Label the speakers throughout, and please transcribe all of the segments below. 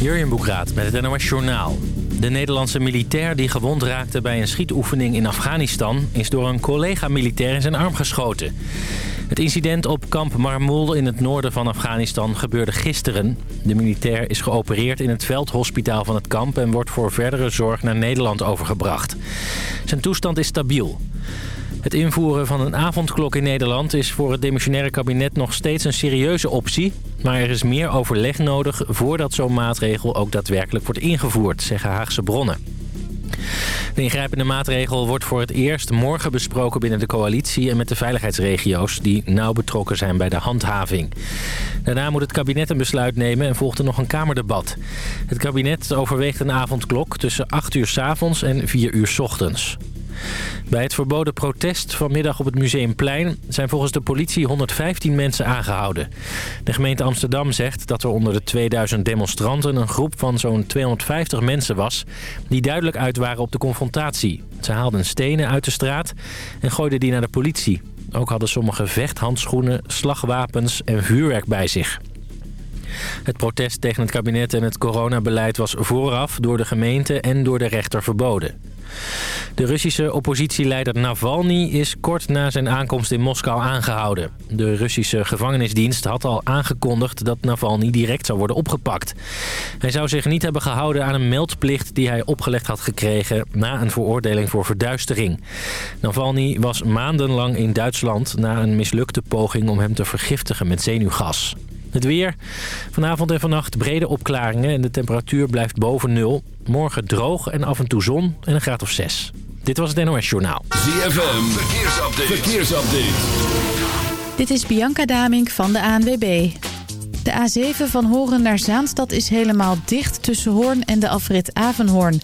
Speaker 1: Jurjen Boekraat met het NOS Journaal. De Nederlandse militair die gewond raakte bij een schietoefening in Afghanistan... is door een collega-militair in zijn arm geschoten. Het incident op kamp Marmul in het noorden van Afghanistan gebeurde gisteren. De militair is geopereerd in het veldhospitaal van het kamp... en wordt voor verdere zorg naar Nederland overgebracht. Zijn toestand is stabiel. Het invoeren van een avondklok in Nederland is voor het demissionaire kabinet nog steeds een serieuze optie. Maar er is meer overleg nodig voordat zo'n maatregel ook daadwerkelijk wordt ingevoerd, zeggen Haagse bronnen. De ingrijpende maatregel wordt voor het eerst morgen besproken binnen de coalitie en met de veiligheidsregio's die nauw betrokken zijn bij de handhaving. Daarna moet het kabinet een besluit nemen en volgt er nog een kamerdebat. Het kabinet overweegt een avondklok tussen 8 uur s avonds en 4 uur s ochtends. Bij het verboden protest vanmiddag op het Museumplein zijn volgens de politie 115 mensen aangehouden. De gemeente Amsterdam zegt dat er onder de 2000 demonstranten een groep van zo'n 250 mensen was... die duidelijk uit waren op de confrontatie. Ze haalden stenen uit de straat en gooiden die naar de politie. Ook hadden sommigen vechthandschoenen, slagwapens en vuurwerk bij zich. Het protest tegen het kabinet en het coronabeleid was vooraf door de gemeente en door de rechter verboden. De Russische oppositieleider Navalny is kort na zijn aankomst in Moskou aangehouden. De Russische gevangenisdienst had al aangekondigd dat Navalny direct zou worden opgepakt. Hij zou zich niet hebben gehouden aan een meldplicht die hij opgelegd had gekregen na een veroordeling voor verduistering. Navalny was maandenlang in Duitsland na een mislukte poging om hem te vergiftigen met zenuwgas. Het weer. Vanavond en vannacht brede opklaringen en de temperatuur blijft boven nul. Morgen droog en af en toe zon en een graad of 6. Dit was het NOS Journaal.
Speaker 2: ZFM, verkeersupdate. verkeersupdate.
Speaker 3: Dit is Bianca Damink van de ANWB. De A7 van Horen naar Zaanstad is helemaal dicht tussen Hoorn en de afrit Avenhoorn.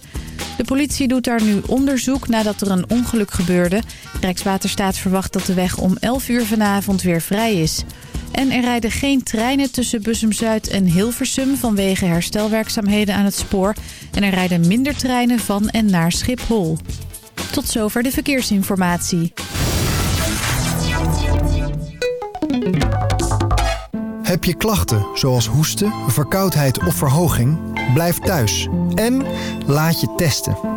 Speaker 3: De politie doet daar nu onderzoek nadat er een ongeluk gebeurde. Rijkswaterstaat verwacht dat de weg om 11 uur vanavond weer vrij is. En er rijden geen treinen tussen Bussum-Zuid en Hilversum vanwege herstelwerkzaamheden aan het spoor. En er rijden minder treinen van en naar Schiphol. Tot zover de verkeersinformatie.
Speaker 4: Heb je klachten zoals hoesten, verkoudheid of verhoging? Blijf thuis en laat je testen.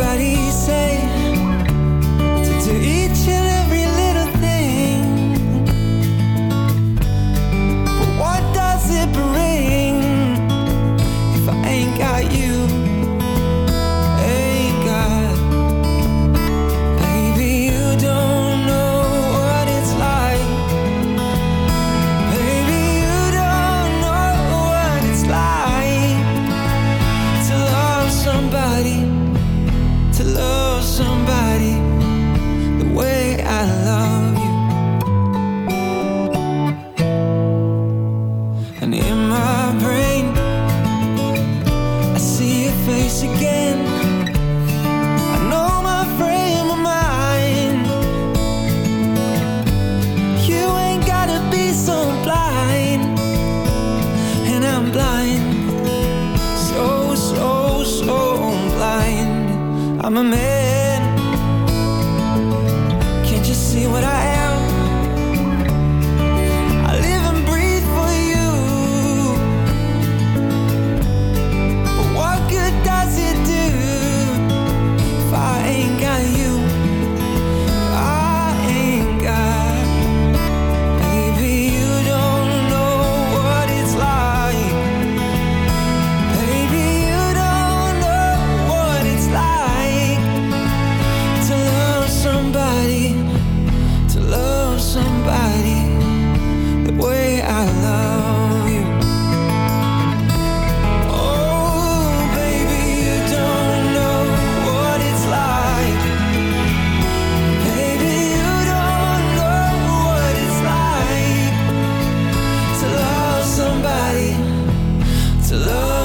Speaker 5: Everybody say to love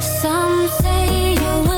Speaker 6: Some
Speaker 7: say you
Speaker 5: will.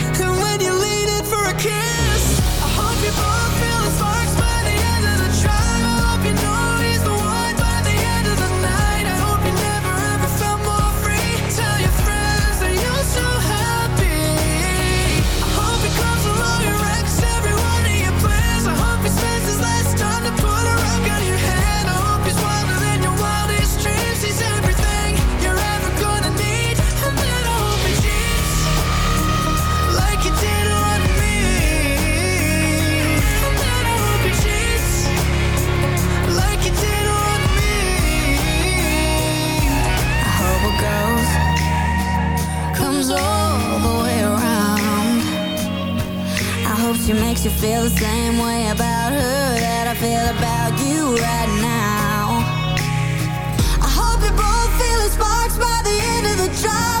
Speaker 8: She makes you feel the same way about her that I feel about you right now. I hope you both feel the sparks by the end of the drive.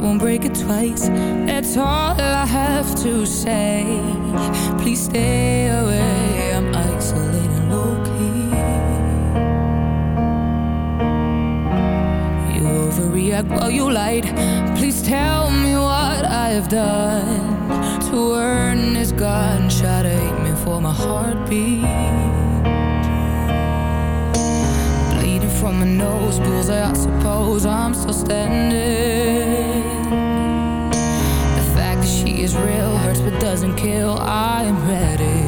Speaker 7: won't
Speaker 9: break it twice. That's all I have to say. Please stay away. I'm isolating low-key. You overreact while you lied. Please tell me what I have done To earn this gunshot me for my heartbeat. from a nose bullseye I suppose I'm still standing. The fact that she is real hurts but doesn't kill. I'm ready.